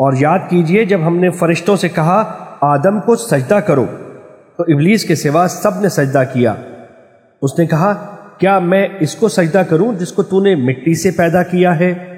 اور یاد کیجیے جب ہم نے فرشتوں سے کہا، آدم کو سجدہ کرو، تو ابلیس کے سوا سب نے سجدہ کیا۔ اس نے کہا، کیا میں اس کو سجدہ کروں جس کو تو نے مٹی سے پیدا کیا ہے؟